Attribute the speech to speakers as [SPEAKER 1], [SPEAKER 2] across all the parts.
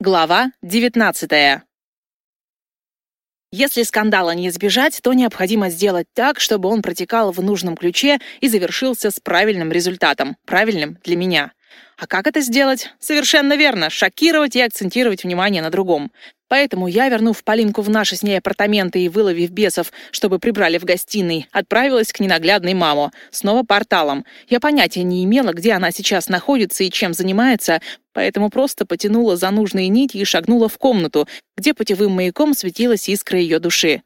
[SPEAKER 1] Глава 19. Если скандала не избежать, то необходимо сделать так, чтобы он протекал в нужном ключе и завершился с правильным результатом, правильным для меня. А как это сделать? Совершенно верно, шокировать и акцентировать внимание на другом. Поэтому я, вернув Полинку в наши с ней апартаменты и выловив бесов, чтобы прибрали в гостиной, отправилась к ненаглядной маму, снова порталом. Я понятия не имела, где она сейчас находится и чем занимается, поэтому просто потянула за нужные нити и шагнула в комнату, где путевым маяком светилась искра ее души.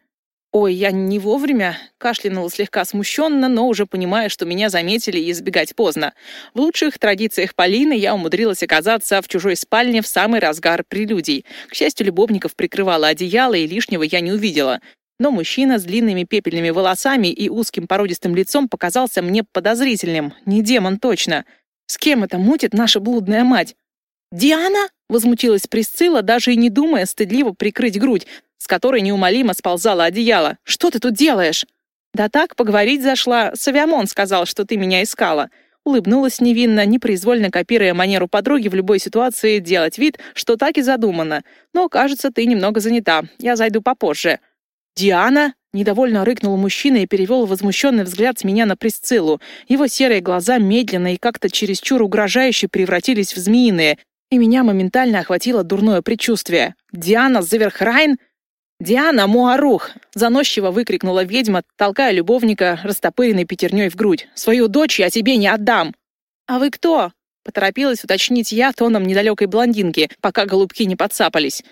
[SPEAKER 1] «Ой, я не вовремя», — кашлянула слегка смущенно, но уже понимая, что меня заметили и избегать поздно. В лучших традициях Полины я умудрилась оказаться в чужой спальне в самый разгар прелюдий. К счастью, любовников прикрывала одеяло, и лишнего я не увидела. Но мужчина с длинными пепельными волосами и узким породистым лицом показался мне подозрительным. Не демон точно. С кем это мутит наша блудная мать? «Диана?» — возмутилась Присцилла, даже и не думая стыдливо прикрыть грудь с которой неумолимо сползало одеяло. «Что ты тут делаешь?» «Да так, поговорить зашла. Савиамон сказал, что ты меня искала». Улыбнулась невинно, непроизвольно копируя манеру подруги в любой ситуации делать вид, что так и задумано. «Но, кажется, ты немного занята. Я зайду попозже». «Диана?» — недовольно рыкнул мужчина и перевел возмущенный взгляд с меня на Присциллу. Его серые глаза медленно и как-то чересчур угрожающе превратились в змеиные, и меня моментально охватило дурное предчувствие. «Диана Заверхрайн?» «Диана Муарух!» — заносчиво выкрикнула ведьма, толкая любовника растопыренной пятерней в грудь. «Свою дочь я тебе не отдам!» «А вы кто?» — поторопилась уточнить я тоном недалекой блондинки, пока голубки не подцапались.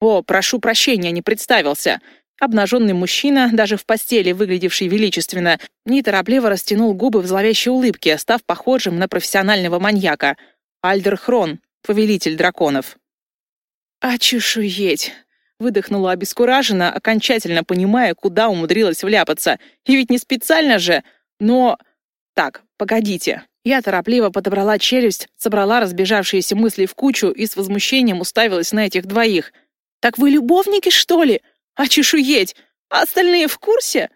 [SPEAKER 1] «О, прошу прощения, не представился!» Обнаженный мужчина, даже в постели выглядевший величественно, неторопливо растянул губы в зловещей улыбке, став похожим на профессионального маньяка. Альдер Хрон, повелитель драконов. «Очешуеть!» Выдохнула обескураженно, окончательно понимая, куда умудрилась вляпаться. И ведь не специально же. Но... Так, погодите. Я торопливо подобрала челюсть, собрала разбежавшиеся мысли в кучу и с возмущением уставилась на этих двоих. «Так вы любовники, что ли? А чешуеть? А остальные в курсе?»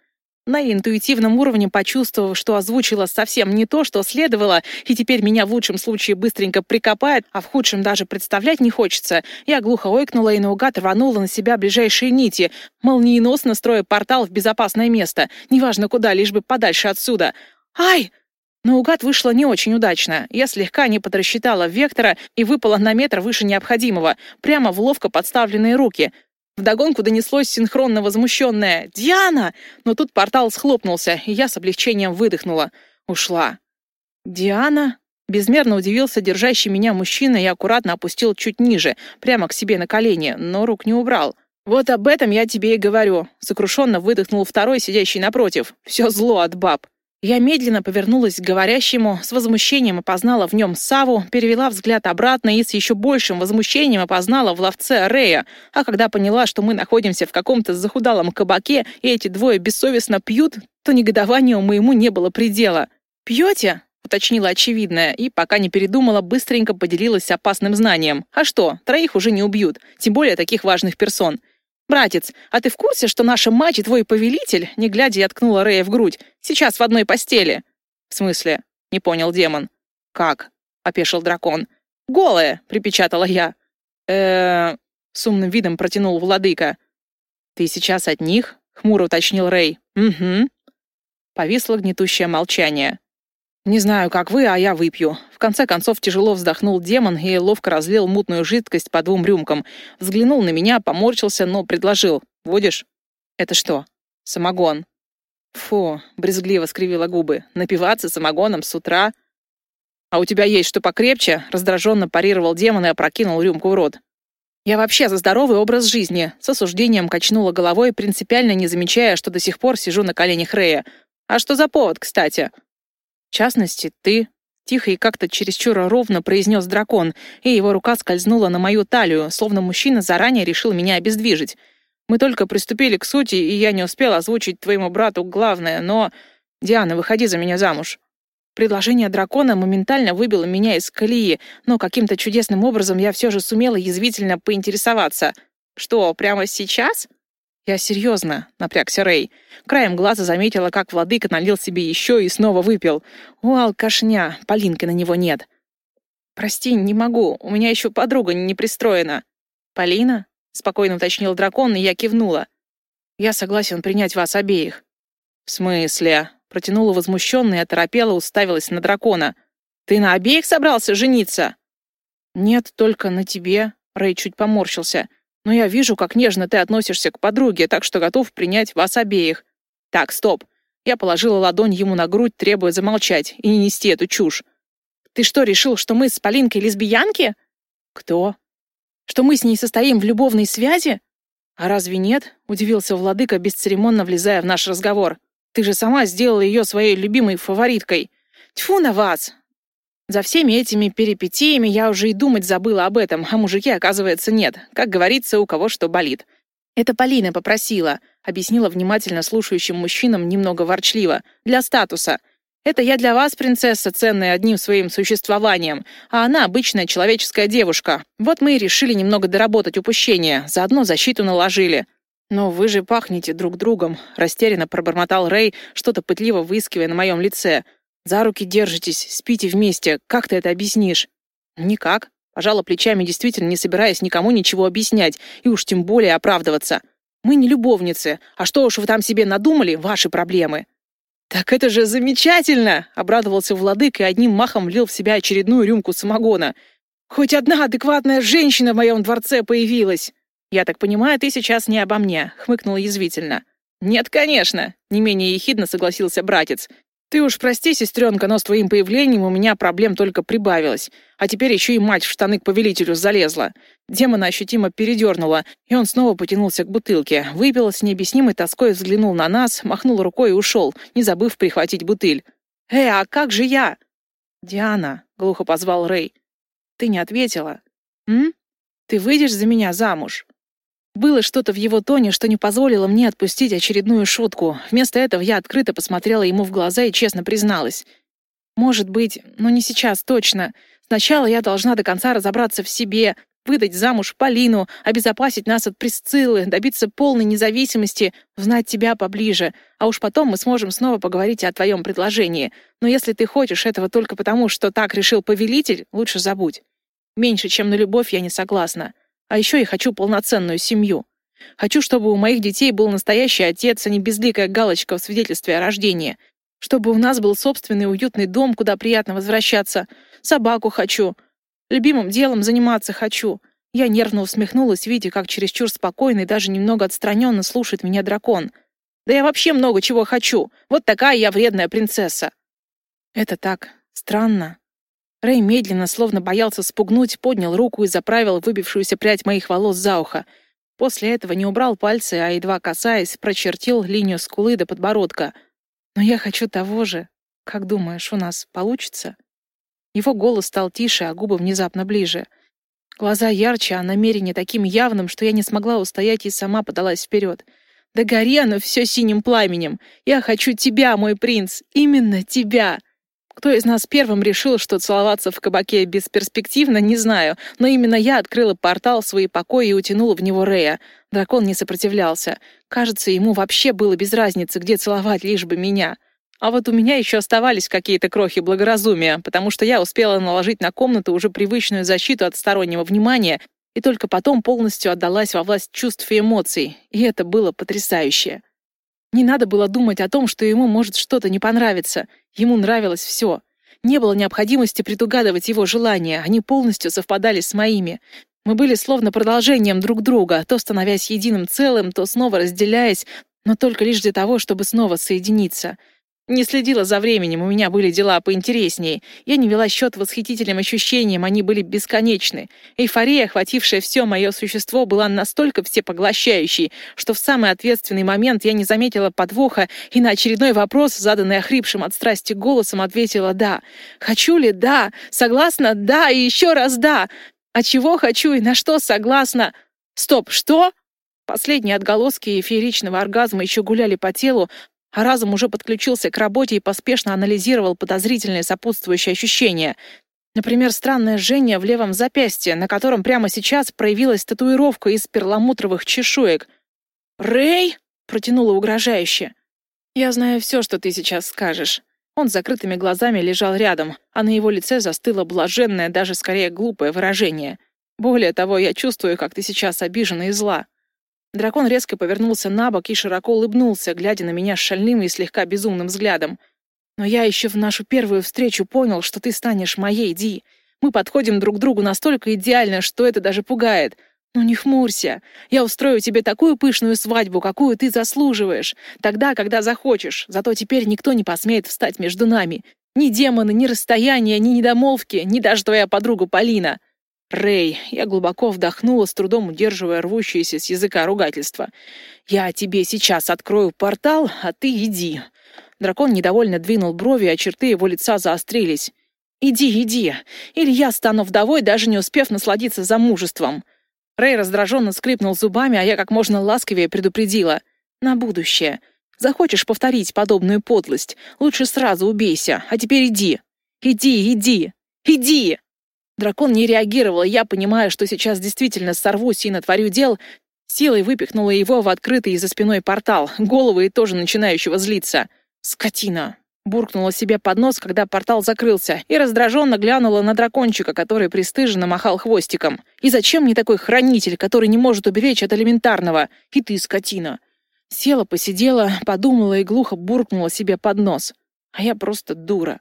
[SPEAKER 1] На интуитивном уровне почувствовав, что озвучила совсем не то, что следовало, и теперь меня в лучшем случае быстренько прикопает, а в худшем даже представлять не хочется, я глухо ойкнула и наугад рванула на себя ближайшие нити, молниеносно строя портал в безопасное место, неважно куда, лишь бы подальше отсюда. «Ай!» Наугад вышло не очень удачно. Я слегка не подрасчитала вектора и выпала на метр выше необходимого, прямо в ловко подставленные руки. Вдогонку донеслось синхронно возмущенное «Диана!», но тут портал схлопнулся, и я с облегчением выдохнула. Ушла. «Диана?» Безмерно удивился держащий меня мужчина и аккуратно опустил чуть ниже, прямо к себе на колени, но рук не убрал. «Вот об этом я тебе и говорю», — сокрушенно выдохнул второй, сидящий напротив. «Все зло от баб». Я медленно повернулась к говорящему, с возмущением опознала в нем Саву, перевела взгляд обратно и с еще большим возмущением опознала в ловце Рея. А когда поняла, что мы находимся в каком-то захудалом кабаке, и эти двое бессовестно пьют, то негодованию моему не было предела. «Пьете?» — уточнила очевидное, и, пока не передумала, быстренько поделилась опасным знанием. «А что, троих уже не убьют, тем более таких важных персон». «Братец, а ты в курсе, что наша мать и твой повелитель, не глядя, я ткнула Рея в грудь, сейчас в одной постели?» «В смысле?» — не понял демон. «Как?» — опешил дракон. «Голая!» — припечатала я. э с умным видом протянул владыка. «Ты сейчас от них?» — хмуро уточнил Рэй. «Угу». Повисло гнетущее молчание. «Не знаю, как вы, а я выпью». В конце концов тяжело вздохнул демон и ловко разлил мутную жидкость по двум рюмкам. Взглянул на меня, поморщился, но предложил. «Будешь?» «Это что?» «Самогон». «Фу», — брезгливо скривила губы. «Напиваться самогоном с утра?» «А у тебя есть что покрепче?» — раздраженно парировал демон и опрокинул рюмку в рот. «Я вообще за здоровый образ жизни», — с осуждением качнула головой, принципиально не замечая, что до сих пор сижу на коленях Рея. «А что за повод, кстати?» В частности, ты...» Тихо и как-то чересчур ровно произнес дракон, и его рука скользнула на мою талию, словно мужчина заранее решил меня обездвижить. «Мы только приступили к сути, и я не успел озвучить твоему брату главное, но... Диана, выходи за меня замуж». Предложение дракона моментально выбило меня из колеи, но каким-то чудесным образом я все же сумела язвительно поинтересоваться. «Что, прямо сейчас?» «Я серьезно», — напрягся Рэй. Краем глаза заметила, как владыка налил себе еще и снова выпил. «О, алкашня, Полинки на него нет». «Прости, не могу, у меня еще подруга не пристроена». «Полина?» — спокойно уточнил дракон, и я кивнула. «Я согласен принять вас обеих». «В смысле?» — протянула возмущенно и оторопела, уставилась на дракона. «Ты на обеих собрался жениться?» «Нет, только на тебе», — Рэй чуть поморщился. «Но я вижу, как нежно ты относишься к подруге, так что готов принять вас обеих». «Так, стоп». Я положила ладонь ему на грудь, требуя замолчать и не нести эту чушь. «Ты что, решил, что мы с Полинкой лесбиянки?» «Кто?» «Что мы с ней состоим в любовной связи?» «А разве нет?» — удивился владыка, бесцеремонно влезая в наш разговор. «Ты же сама сделала ее своей любимой фавориткой. Тьфу на вас! За всеми этими перипетиями я уже и думать забыла об этом, а мужики, оказывается, нет. Как говорится, у кого что болит. Это Полина попросила, объяснила внимательно слушающим мужчинам немного ворчливо. Для статуса. Это я для вас, принцесса, ценная одним своим существованием, а она обычная человеческая девушка. Вот мы и решили немного доработать упущение, заодно защиту наложили. «Но вы же пахнете друг другом», — растерянно пробормотал Рэй, что-то пытливо выискивая на моем лице. За руки держитесь, спите вместе. Как ты это объяснишь? Никак. Пожала плечами, действительно не собираясь никому ничего объяснять, и уж тем более оправдываться. Мы не любовницы, а что уж вы там себе надумали, ваши проблемы. Так это же замечательно, обрадовался владык и одним махом влил в себя очередную рюмку самогона. Хоть одна адекватная женщина в моем дворце появилась. Я так понимаю, ты сейчас не обо мне, хмыкнула язвительно. Нет, конечно, не менее ехидно согласился братец. Ты уж прости, сестренка, но с твоим появлением у меня проблем только прибавилось. А теперь еще и мать в штаны к повелителю залезла. Демона ощутимо передернула, и он снова потянулся к бутылке. Выпил с необъяснимой тоской, взглянул на нас, махнул рукой и ушел, не забыв прихватить бутыль. «Э, а как же я?» «Диана», — глухо позвал Рэй. «Ты не ответила. М? Ты выйдешь за меня замуж?» Было что-то в его тоне, что не позволило мне отпустить очередную шутку. Вместо этого я открыто посмотрела ему в глаза и честно призналась. «Может быть, но не сейчас точно. Сначала я должна до конца разобраться в себе, выдать замуж Полину, обезопасить нас от Присциллы, добиться полной независимости, узнать тебя поближе. А уж потом мы сможем снова поговорить о твоем предложении. Но если ты хочешь этого только потому, что так решил повелитель, лучше забудь. Меньше, чем на любовь, я не согласна. А еще я хочу полноценную семью. Хочу, чтобы у моих детей был настоящий отец, а не безликая галочка в свидетельстве о рождении. Чтобы у нас был собственный уютный дом, куда приятно возвращаться. Собаку хочу. Любимым делом заниматься хочу. Я нервно усмехнулась, видя, как чересчур спокойно и даже немного отстраненно слушает меня дракон. Да я вообще много чего хочу. Вот такая я вредная принцесса. Это так странно. Рэй медленно, словно боялся спугнуть, поднял руку и заправил выбившуюся прядь моих волос за ухо. После этого не убрал пальцы, а, едва касаясь, прочертил линию скулы до подбородка. «Но я хочу того же. Как думаешь, у нас получится?» Его голос стал тише, а губы внезапно ближе. Глаза ярче, а намерение таким явным, что я не смогла устоять и сама подалась вперед. «Да гори оно все синим пламенем! Я хочу тебя, мой принц! Именно тебя!» Кто из нас первым решил, что целоваться в кабаке бесперспективно, не знаю, но именно я открыла портал в свои покои и утянула в него Рея. Дракон не сопротивлялся. Кажется, ему вообще было без разницы, где целовать, лишь бы меня. А вот у меня еще оставались какие-то крохи благоразумия, потому что я успела наложить на комнату уже привычную защиту от стороннего внимания и только потом полностью отдалась во власть чувств и эмоций. И это было потрясающе. Не надо было думать о том, что ему может что-то не понравиться. Ему нравилось все. Не было необходимости предугадывать его желания, они полностью совпадали с моими. Мы были словно продолжением друг друга, то становясь единым целым, то снова разделяясь, но только лишь для того, чтобы снова соединиться — не следила за временем, у меня были дела поинтереснее. Я не вела счет восхитительным ощущениям, они были бесконечны. Эйфория, охватившая все мое существо, была настолько всепоглощающей, что в самый ответственный момент я не заметила подвоха и на очередной вопрос, заданный охрипшим от страсти голосом, ответила «да». «Хочу ли? Да». «Согласна? Да». И еще раз «да». «А чего хочу и на что согласна?» «Стоп, что?» Последние отголоски эфиричного оргазма еще гуляли по телу, а разум уже подключился к работе и поспешно анализировал подозрительные сопутствующие ощущения. Например, странное жжение в левом запястье, на котором прямо сейчас проявилась татуировка из перламутровых чешуек. «Рэй!» — протянула угрожающе. «Я знаю все, что ты сейчас скажешь». Он с закрытыми глазами лежал рядом, а на его лице застыло блаженное, даже скорее глупое выражение. Более того, я чувствую, как ты сейчас обижена и зла. Дракон резко повернулся на бок и широко улыбнулся, глядя на меня шальным и слегка безумным взглядом. Но я еще в нашу первую встречу понял, что ты станешь моей, Ди. Мы подходим друг к другу настолько идеально, что это даже пугает. «Ну не хмурься. Я устрою тебе такую пышную свадьбу, какую ты заслуживаешь. Тогда, когда захочешь. Зато теперь никто не посмеет встать между нами. Ни демоны, ни расстояние, ни недомолвки, ни даже твоя подруга Полина». «Рэй», я глубоко вдохнула, с трудом удерживая рвущееся с языка ругательство. «Я тебе сейчас открою портал, а ты иди». Дракон недовольно двинул брови, а черты его лица заострились. «Иди, иди, или я стану вдовой, даже не успев насладиться замужеством». Рэй раздраженно скрипнул зубами, а я как можно ласковее предупредила. «На будущее. Захочешь повторить подобную подлость, лучше сразу убейся, а теперь иди. Иди, иди, иди!» Дракон не реагировал, я, понимая, что сейчас действительно сорвусь и натворю дел, силой выпихнула его в открытый за спиной портал, головы и тоже начинающего злиться. «Скотина!» Буркнула себе под нос, когда портал закрылся, и раздраженно глянула на дракончика, который пристыженно махал хвостиком. «И зачем мне такой хранитель, который не может уберечь от элементарного? И ты, скотина!» Села, посидела, подумала и глухо буркнула себе под нос. А я просто дура.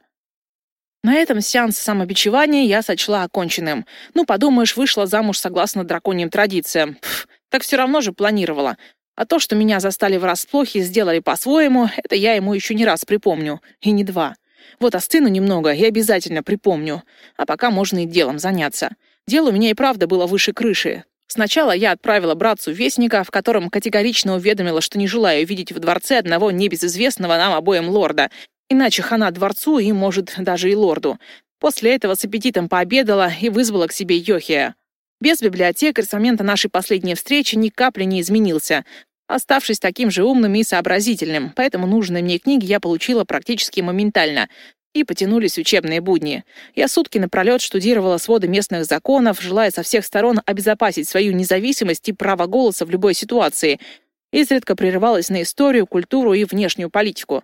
[SPEAKER 1] На этом сеанс самобичевания я сочла оконченным. Ну, подумаешь, вышла замуж согласно драконьим традициям. Пф, так все равно же планировала. А то, что меня застали врасплох и сделали по-своему, это я ему еще не раз припомню. И не два. Вот остыну немного и обязательно припомню. А пока можно и делом заняться. Дело у меня и правда было выше крыши. Сначала я отправила братцу вестника, в котором категорично уведомила, что не желаю видеть в дворце одного небезызвестного нам обоим лорда. Иначе хана дворцу и, может, даже и лорду. После этого с аппетитом пообедала и вызвала к себе Йохия. Без библиотекарь с момента нашей последней встречи ни капли не изменился, оставшись таким же умным и сообразительным, поэтому нужные мне книги я получила практически моментально. И потянулись учебные будни. Я сутки напролет штудировала своды местных законов, желая со всех сторон обезопасить свою независимость и право голоса в любой ситуации. Изредка прерывалась на историю, культуру и внешнюю политику.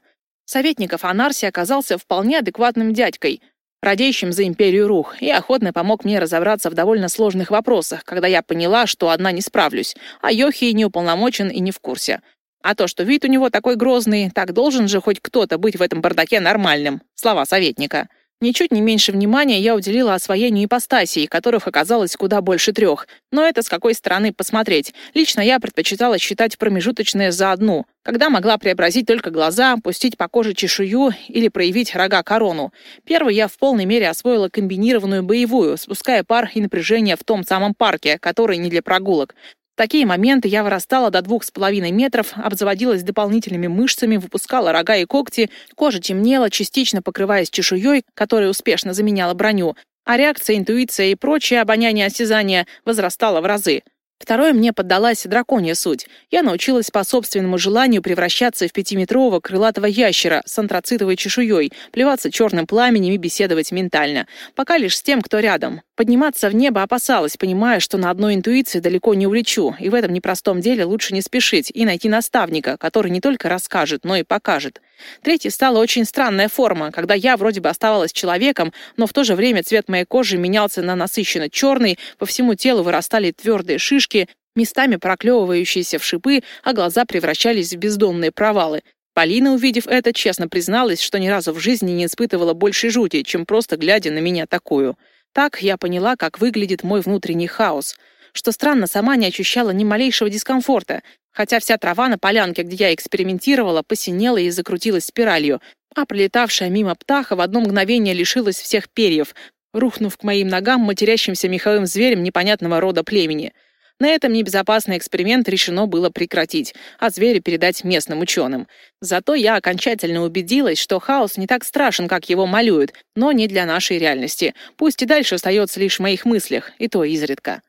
[SPEAKER 1] Советников Анарси оказался вполне адекватным дядькой — радеющим за империю Рух, и охотно помог мне разобраться в довольно сложных вопросах, когда я поняла, что одна не справлюсь, а Йохи не уполномочен и не в курсе. А то, что вид у него такой грозный, так должен же хоть кто-то быть в этом бардаке нормальным. Слова советника. Ничуть не меньше внимания я уделила освоению ипостасей, которых оказалось куда больше трех. Но это с какой стороны посмотреть. Лично я предпочитала считать промежуточные за одну, когда могла преобразить только глаза, пустить по коже чешую или проявить рога-корону. Первый я в полной мере освоила комбинированную боевую, спуская пар и напряжение в том самом парке, который не для прогулок такие моменты я вырастала до двух с половиной метров, обзаводилась дополнительными мышцами, выпускала рога и когти, кожа темнела, частично покрываясь чешуей, которая успешно заменяла броню, а реакция, интуиция и прочее обоняние осязания возрастало в разы. Второе мне поддалась драконья суть. Я научилась по собственному желанию превращаться в пятиметрового крылатого ящера с антрацитовой чешуей, плеваться черным пламенем и беседовать ментально. Пока лишь с тем, кто рядом. Подниматься в небо опасалась, понимая, что на одной интуиции далеко не улечу, и в этом непростом деле лучше не спешить и найти наставника, который не только расскажет, но и покажет. Третьей стала очень странная форма, когда я вроде бы оставалась человеком, но в то же время цвет моей кожи менялся на насыщенно черный, по всему телу вырастали твердые шишки, местами проклевывающиеся в шипы, а глаза превращались в бездонные провалы. Полина, увидев это, честно призналась, что ни разу в жизни не испытывала большей жути, чем просто глядя на меня такую. Так я поняла, как выглядит мой внутренний хаос. Что странно, сама не ощущала ни малейшего дискомфорта, хотя вся трава на полянке, где я экспериментировала, посинела и закрутилась спиралью, а пролетавшая мимо птаха в одно мгновение лишилась всех перьев, рухнув к моим ногам матерящимся меховым зверем непонятного рода племени — на этом небезопасный эксперимент решено было прекратить, а зверя передать местным ученым. Зато я окончательно убедилась, что хаос не так страшен, как его малюют, но не для нашей реальности. Пусть и дальше остается лишь в моих мыслях, и то изредка.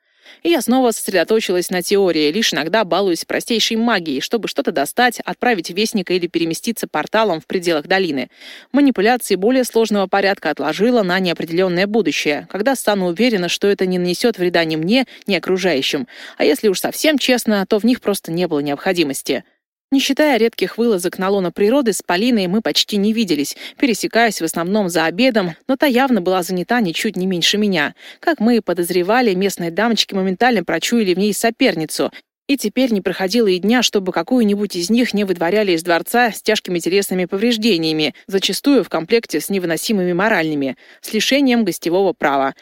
[SPEAKER 1] И я снова сосредоточилась на теории, лишь иногда балуюсь простейшей магией, чтобы что-то достать, отправить вестника или переместиться порталом в пределах долины. Манипуляции более сложного порядка отложила на неопределенное будущее, когда стану уверена, что это не нанесет вреда ни мне, ни окружающим. А если уж совсем честно, то в них просто не было необходимости. Не считая редких вылазок на лоно природы, с Полиной мы почти не виделись, пересекаясь в основном за обедом, но та явно была занята ничуть не меньше меня. Как мы и подозревали, местные дамочки моментально прочуяли в ней соперницу, и теперь не проходило и дня, чтобы какую-нибудь из них не выдворяли из дворца с тяжкими телесными повреждениями, зачастую в комплекте с невыносимыми моральными, с лишением гостевого права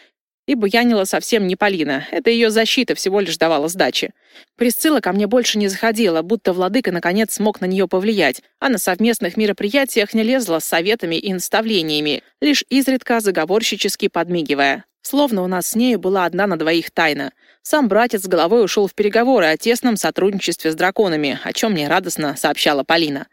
[SPEAKER 1] и буянила совсем не Полина. Это ее защита всего лишь давала сдачи. Присцилла ко мне больше не заходила, будто владыка наконец смог на нее повлиять, а на совместных мероприятиях не лезла с советами и наставлениями, лишь изредка заговорщически подмигивая. Словно у нас с нею была одна на двоих тайна. Сам братец с головой ушел в переговоры о тесном сотрудничестве с драконами, о чем мне радостно сообщала Полина.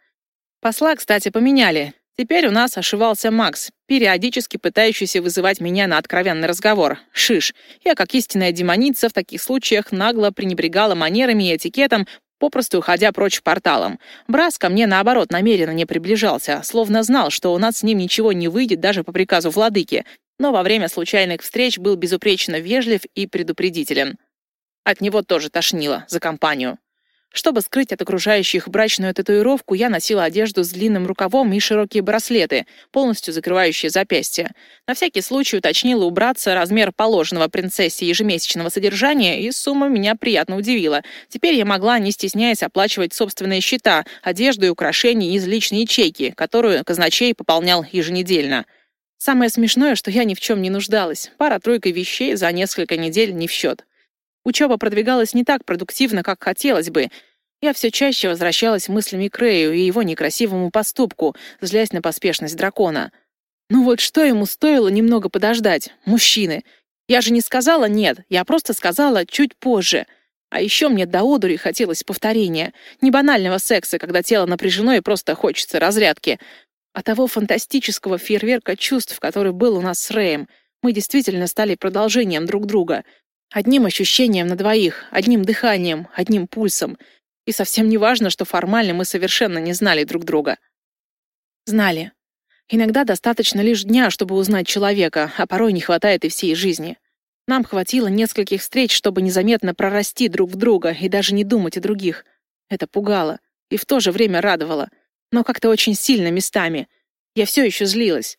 [SPEAKER 1] Посла, кстати, поменяли. Теперь у нас ошивался Макс, периодически пытающийся вызывать меня на откровенный разговор. Шиш. Я, как истинная демоница, в таких случаях нагло пренебрегала манерами и этикетом, попросту уходя прочь порталом. Брас ко мне, наоборот, намеренно не приближался, словно знал, что у нас с ним ничего не выйдет даже по приказу владыки, но во время случайных встреч был безупречно вежлив и предупредителен. От него тоже тошнило за компанию. Чтобы скрыть от окружающих брачную татуировку, я носила одежду с длинным рукавом и широкие браслеты, полностью закрывающие запястья. На всякий случай уточнила убраться размер положенного принцессе ежемесячного содержания, и сумма меня приятно удивила. Теперь я могла, не стесняясь, оплачивать собственные счета, одежду и украшения из личной ячейки, которую казначей пополнял еженедельно. Самое смешное, что я ни в чем не нуждалась. Пара-тройка вещей за несколько недель не в счет. Учеба продвигалась не так продуктивно, как хотелось бы. Я все чаще возвращалась мыслями к Рэю и его некрасивому поступку, злясь на поспешность дракона. Ну вот что ему стоило немного подождать? Мужчины. Я же не сказала «нет», я просто сказала «чуть позже». А еще мне до одури хотелось повторения. Не банального секса, когда тело напряжено и просто хочется разрядки, а того фантастического фейерверка чувств, который был у нас с Рэем. Мы действительно стали продолжением друг друга. Одним ощущением на двоих, одним дыханием, одним пульсом. И совсем не важно, что формально мы совершенно не знали друг друга. Знали. Иногда достаточно лишь дня, чтобы узнать человека, а порой не хватает и всей жизни. Нам хватило нескольких встреч, чтобы незаметно прорасти друг в друга и даже не думать о других. Это пугало и в то же время радовало, но как-то очень сильно местами. Я все еще злилась.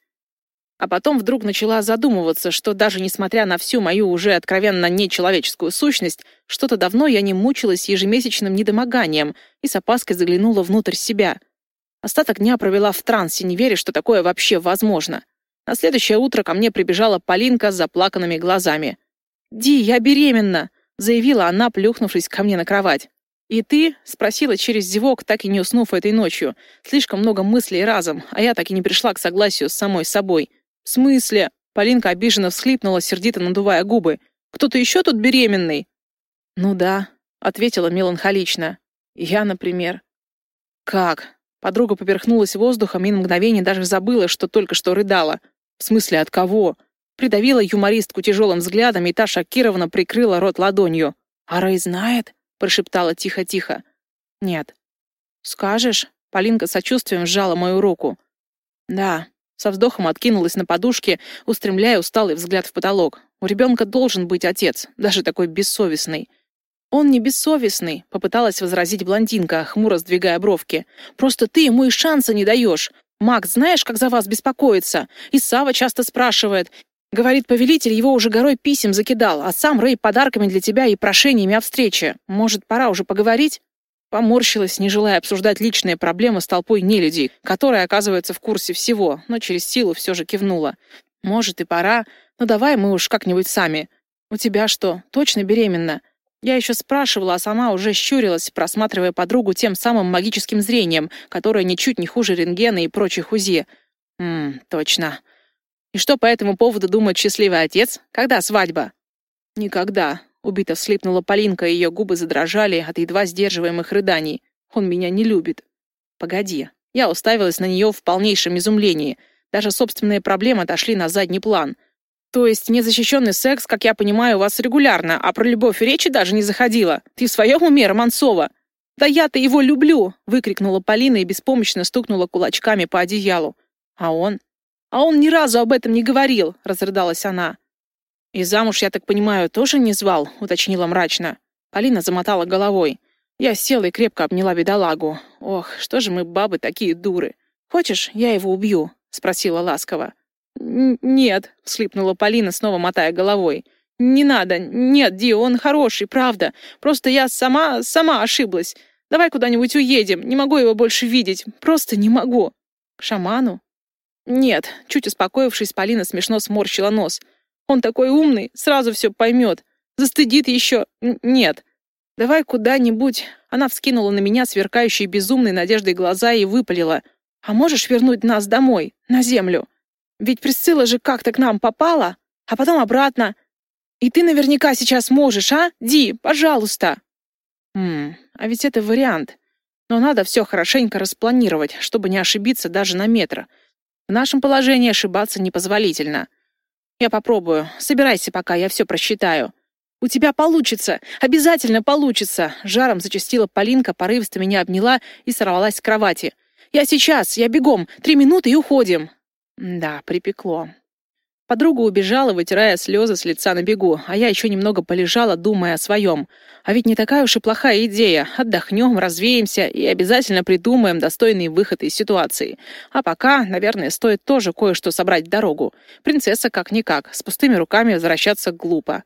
[SPEAKER 1] А потом вдруг начала задумываться, что даже несмотря на всю мою уже откровенно нечеловеческую сущность, что-то давно я не мучилась ежемесячным недомоганием и с опаской заглянула внутрь себя. Остаток дня провела в трансе, не веря, что такое вообще возможно. На следующее утро ко мне прибежала Полинка с заплаканными глазами. «Ди, я беременна!» — заявила она, плюхнувшись ко мне на кровать. «И ты?» — спросила через зевок, так и не уснув этой ночью. Слишком много мыслей разом, а я так и не пришла к согласию с самой собой. «В смысле?» Полинка обиженно всхлипнула, сердито надувая губы. «Кто-то еще тут беременный?» «Ну да», — ответила меланхолично. «Я, например». «Как?» Подруга поперхнулась воздухом и на мгновение даже забыла, что только что рыдала. «В смысле, от кого?» Придавила юмористку тяжелым взглядом, и та шокированно прикрыла рот ладонью. «А Рэй знает?» — прошептала тихо-тихо. «Нет». «Скажешь?» Полинка сочувствием сжала мою руку. «Да», со вздохом откинулась на подушке, устремляя усталый взгляд в потолок. У ребенка должен быть отец, даже такой бессовестный. «Он не бессовестный», — попыталась возразить блондинка, хмуро сдвигая бровки. «Просто ты ему и шанса не даешь. Макс, знаешь, как за вас беспокоится? И Сава часто спрашивает. Говорит, повелитель его уже горой писем закидал, а сам Рэй подарками для тебя и прошениями о встрече. Может, пора уже поговорить?» Поморщилась, не желая обсуждать личные проблемы с толпой нелюдей, которая оказывается в курсе всего, но через силу все же кивнула. «Может, и пора, но давай мы уж как-нибудь сами. У тебя что, точно беременна?» Я еще спрашивала, а сама уже щурилась, просматривая подругу тем самым магическим зрением, которое ничуть не хуже рентгена и прочих УЗИ. Ммм, точно. И что по этому поводу думает счастливый отец? Когда свадьба? Никогда. Убито вслипнула Полинка, и ее губы задрожали от едва сдерживаемых рыданий. «Он меня не любит». «Погоди». Я уставилась на нее в полнейшем изумлении. Даже собственные проблемы отошли на задний план. «То есть незащищенный секс, как я понимаю, у вас регулярно, а про любовь речи даже не заходила? Ты в своем уме, Романцова?» «Да я-то его люблю!» — выкрикнула Полина и беспомощно стукнула кулачками по одеялу. «А он?» «А он ни разу об этом не говорил!» — разрыдалась она. «И замуж, я так понимаю, тоже не звал?» — уточнила мрачно. Полина замотала головой. Я села и крепко обняла бедолагу. Ох, что же мы, бабы, такие дуры. Хочешь, я его убью? Спросила ласково. «Нет», — всхлипнула Полина, снова мотая головой. «Не надо. Нет, Ди, он хороший, правда. Просто я сама, сама ошиблась. Давай куда-нибудь уедем. Не могу его больше видеть. Просто не могу». «К шаману?» «Нет», — чуть успокоившись, Полина смешно сморщила нос. «Он такой умный, сразу все поймет. Застыдит еще. Нет. Давай куда-нибудь...» Она вскинула на меня сверкающие безумной надеждой глаза и выпалила. «А можешь вернуть нас домой, на землю? Ведь Присцилла же как-то к нам попала, а потом обратно. И ты наверняка сейчас можешь, а? Ди, пожалуйста!» «Ммм, а ведь это вариант. Но надо все хорошенько распланировать, чтобы не ошибиться даже на метр. В нашем положении ошибаться непозволительно. Я попробую. Собирайся пока, я все просчитаю. «У тебя получится! Обязательно получится!» Жаром зачастила Полинка, порывисто меня обняла и сорвалась с кровати. «Я сейчас! Я бегом! Три минуты и уходим!» Да, припекло. Подруга убежала, вытирая слезы с лица на бегу, а я еще немного полежала, думая о своем. А ведь не такая уж и плохая идея. Отдохнем, развеемся и обязательно придумаем достойный выход из ситуации. А пока, наверное, стоит тоже кое-что собрать в дорогу. Принцесса как-никак, с пустыми руками возвращаться глупо.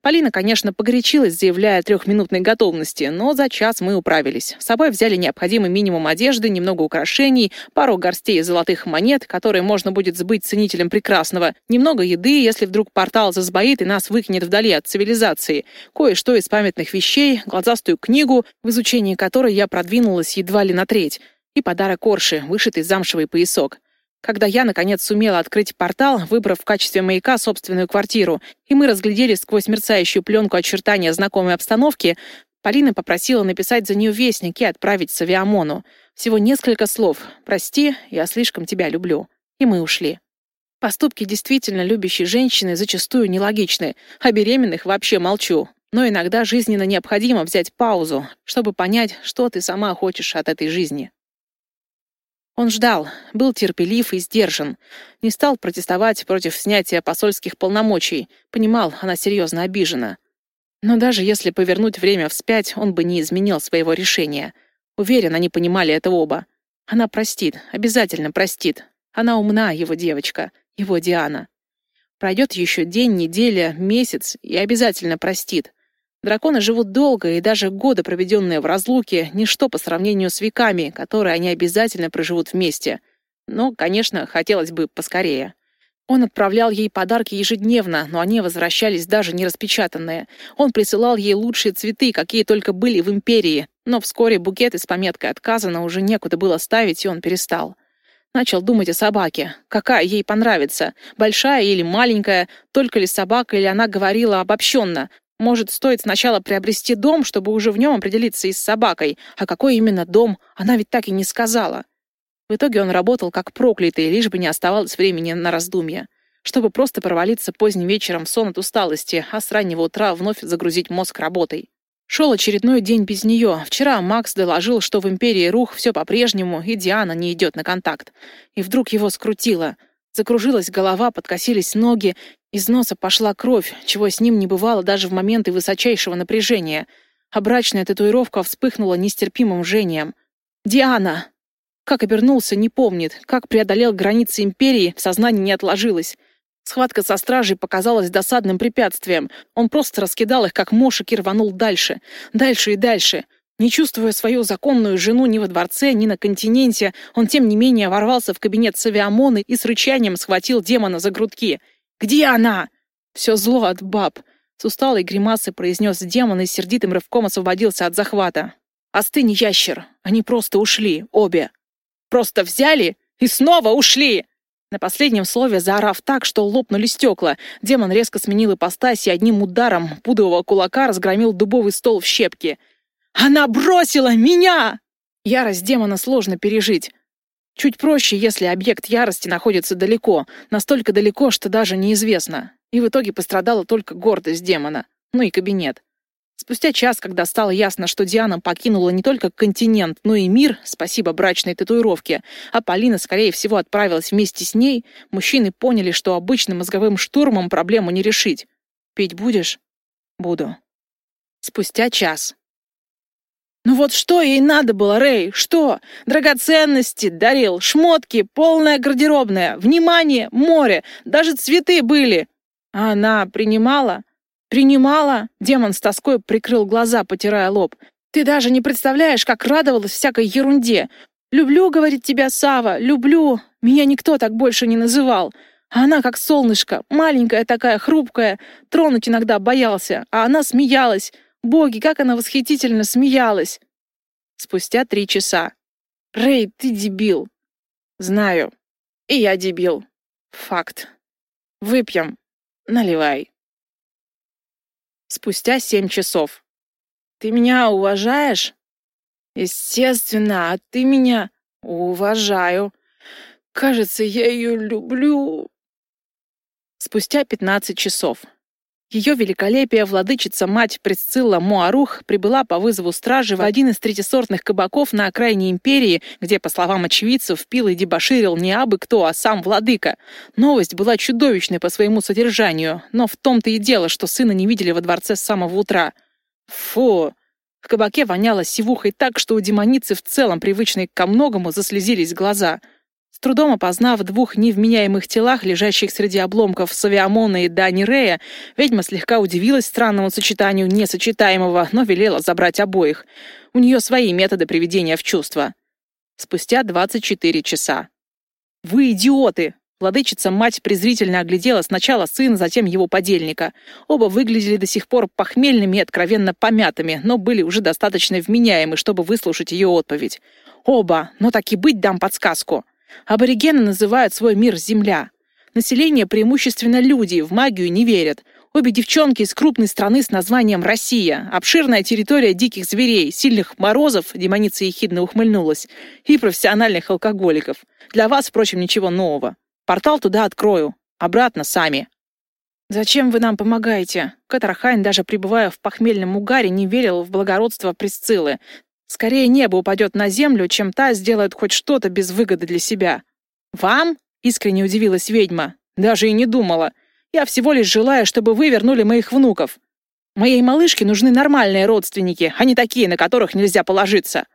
[SPEAKER 1] Полина, конечно, погорячилась, заявляя о трехминутной готовности, но за час мы управились. С собой взяли необходимый минимум одежды, немного украшений, пару горстей золотых монет, которые можно будет сбыть ценителям прекрасного, немного еды, если вдруг портал засбоит и нас выкинет вдали от цивилизации, кое-что из памятных вещей, глазастую книгу, в изучении которой я продвинулась едва ли на треть, и подарок Орши, вышитый замшевый поясок. Когда я, наконец, сумела открыть портал, выбрав в качестве маяка собственную квартиру, и мы разглядели сквозь мерцающую пленку очертания знакомой обстановки, Полина попросила написать за нее вестник и отправить с авиамону. Всего несколько слов «Прости, я слишком тебя люблю». И мы ушли. Поступки действительно любящей женщины зачастую нелогичны, а беременных вообще молчу. Но иногда жизненно необходимо взять паузу, чтобы понять, что ты сама хочешь от этой жизни. Он ждал, был терпелив и сдержан. Не стал протестовать против снятия посольских полномочий. Понимал, она серьезно обижена. Но даже если повернуть время вспять, он бы не изменил своего решения. Уверен, они понимали это оба. Она простит, обязательно простит. Она умна, его девочка, его Диана. Пройдет еще день, неделя, месяц и обязательно простит. Драконы живут долго, и даже годы, проведенные в разлуке, ничто по сравнению с веками, которые они обязательно проживут вместе. Но, конечно, хотелось бы поскорее. Он отправлял ей подарки ежедневно, но они возвращались даже не распечатанные. Он присылал ей лучшие цветы, какие только были в Империи, но вскоре букеты с пометкой «Отказано» уже некуда было ставить, и он перестал. Начал думать о собаке. Какая ей понравится? Большая или маленькая? Только ли собака, или она говорила обобщенно? Может, стоит сначала приобрести дом, чтобы уже в нем определиться и с собакой. А какой именно дом, она ведь так и не сказала. В итоге он работал как проклятый, лишь бы не оставалось времени на раздумья. Чтобы просто провалиться поздним вечером в сон от усталости, а с раннего утра вновь загрузить мозг работой. Шел очередной день без нее. Вчера Макс доложил, что в Империи Рух все по-прежнему, и Диана не идет на контакт. И вдруг его скрутило. Закружилась голова, подкосились ноги, из носа пошла кровь, чего с ним не бывало даже в моменты высочайшего напряжения. А татуировка вспыхнула нестерпимым жжением. «Диана!» Как обернулся, не помнит. Как преодолел границы Империи, в сознании не отложилось. Схватка со стражей показалась досадным препятствием. Он просто раскидал их, как мошек, и рванул дальше. Дальше и дальше. Не чувствуя свою законную жену ни во дворце, ни на континенте, он, тем не менее, ворвался в кабинет Савиамоны и с рычанием схватил демона за грудки — где она?» «Все зло от баб», — с усталой гримасой произнес демон и сердитым рывком освободился от захвата. «Остынь, ящер! Они просто ушли, обе! Просто взяли и снова ушли!» На последнем слове, заорав так, что лопнули стекла, демон резко сменил ипостась и одним ударом пудового кулака разгромил дубовый стол в щепки. «Она бросила меня!» Ярость демона сложно пережить. Чуть проще, если объект ярости находится далеко, настолько далеко, что даже неизвестно. И в итоге пострадала только гордость демона. Ну и кабинет. Спустя час, когда стало ясно, что Диана покинула не только континент, но и мир, спасибо брачной татуировке, а Полина, скорее всего, отправилась вместе с ней, мужчины поняли, что обычным мозговым штурмом проблему не решить. «Пить будешь?» «Буду». Спустя час. Ну вот что ей надо было, Рэй? Что? Драгоценности дарил, шмотки, полная гардеробная, внимание, море, даже цветы были. А она принимала? Принимала? Демон с тоской прикрыл глаза, потирая лоб. Ты даже не представляешь, как радовалась всякой ерунде. «Люблю, — говорит тебя Сава, люблю. Меня никто так больше не называл. А она как солнышко, маленькая такая, хрупкая. Тронуть иногда боялся, а она смеялась. Боги, как она восхитительно смеялась!» Спустя три часа. «Рэй, ты дебил!» «Знаю. И я дебил. Факт. Выпьем. Наливай». Спустя семь часов. «Ты меня уважаешь?» «Естественно, а ты меня...» «Уважаю. Кажется, я ее люблю...» Спустя пятнадцать часов. Ее великолепие владычица-мать Пресцилла Муарух прибыла по вызову стражи в один из третисортных кабаков на окраине империи, где, по словам очевидцев, пил и дебоширил не абы кто, а сам владыка. Новость была чудовищной по своему содержанию, но в том-то и дело, что сына не видели во дворце с самого утра. Фу! В кабаке воняло сивухой так, что у демоницы в целом, привычной ко многому, заслезились глаза — с трудом опознав двух невменяемых телах, лежащих среди обломков Савиамона и Дани Рея, ведьма слегка удивилась странному сочетанию несочетаемого, но велела забрать обоих. У нее свои методы приведения в чувство. Спустя 24 часа. «Вы идиоты!» Владычица-мать презрительно оглядела сначала сына, затем его подельника. Оба выглядели до сих пор похмельными и откровенно помятыми, но были уже достаточно вменяемы, чтобы выслушать ее отповедь. «Оба! Но так и быть дам подсказку!» Аборигены называют свой мир Земля. Население преимущественно люди, в магию не верят. Обе девчонки из крупной страны с названием Россия. Обширная территория диких зверей, сильных морозов, демоница ехидно ухмыльнулась, и профессиональных алкоголиков. Для вас, впрочем, ничего нового. Портал туда открою. Обратно сами. «Зачем вы нам помогаете?» Катархайн, даже пребывая в похмельном угаре, не верил в благородство Присциллы. Скорее небо упадет на землю, чем та сделает хоть что-то без выгоды для себя. «Вам?» — искренне удивилась ведьма. «Даже и не думала. Я всего лишь желаю, чтобы вы вернули моих внуков. Моей малышке нужны нормальные родственники, а не такие, на которых нельзя положиться».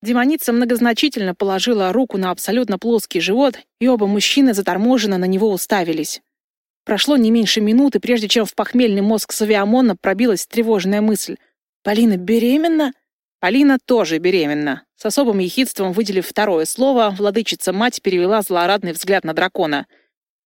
[SPEAKER 1] Демоница многозначительно положила руку на абсолютно плоский живот, и оба мужчины заторможенно на него уставились. Прошло не меньше минуты, прежде чем в похмельный мозг Савиамона пробилась тревожная мысль. «Полина беременна?» Полина тоже беременна. С особым ехидством выделив второе слово, владычица-мать перевела злорадный взгляд на дракона.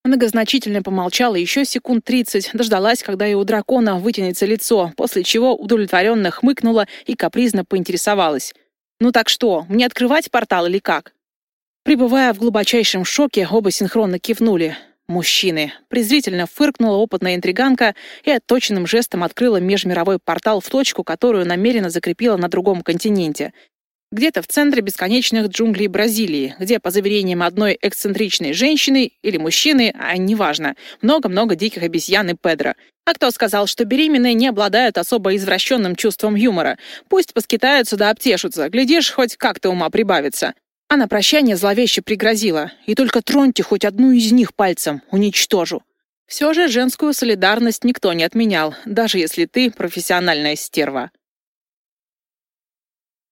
[SPEAKER 1] Многозначительно помолчала еще секунд тридцать, дождалась, когда и у дракона вытянется лицо, после чего удовлетворенно хмыкнула и капризно поинтересовалась. «Ну так что, мне открывать портал или как?» Пребывая в глубочайшем шоке, оба синхронно кивнули. «Мужчины!» Презрительно фыркнула опытная интриганка и отточенным жестом открыла межмировой портал в точку, которую намеренно закрепила на другом континенте. Где-то в центре бесконечных джунглей Бразилии, где, по заверениям одной эксцентричной женщины или мужчины, а неважно, много-много диких обезьян и Педро. А кто сказал, что беременные не обладают особо извращенным чувством юмора? Пусть поскитаются да обтешутся, глядишь, хоть как-то ума прибавится. А на прощание зловеще пригрозила. «И только троньте хоть одну из них пальцем, уничтожу». Все же женскую солидарность никто не отменял, даже если ты профессиональная стерва.